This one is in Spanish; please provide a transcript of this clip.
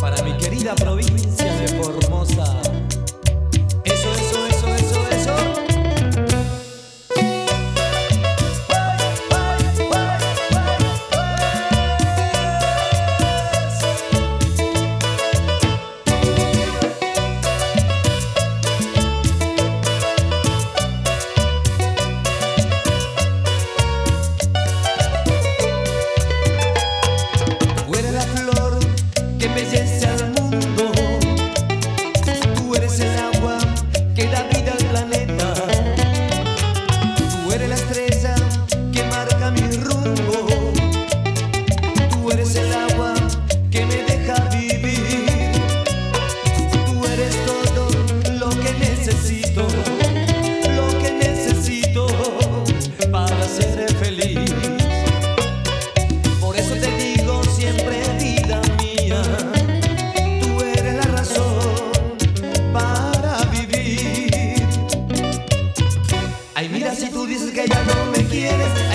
para mi querida provincia. que ya no me quieres.